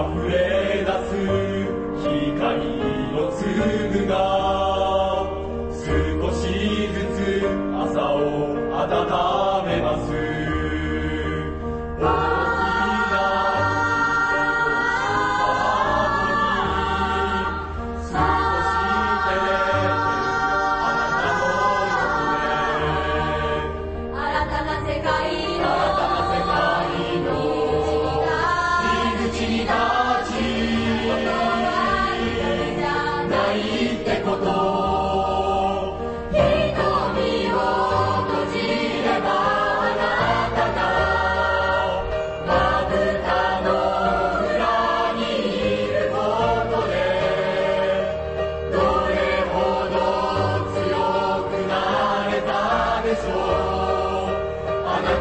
溢れ出す光の粒が少しずつ朝を温め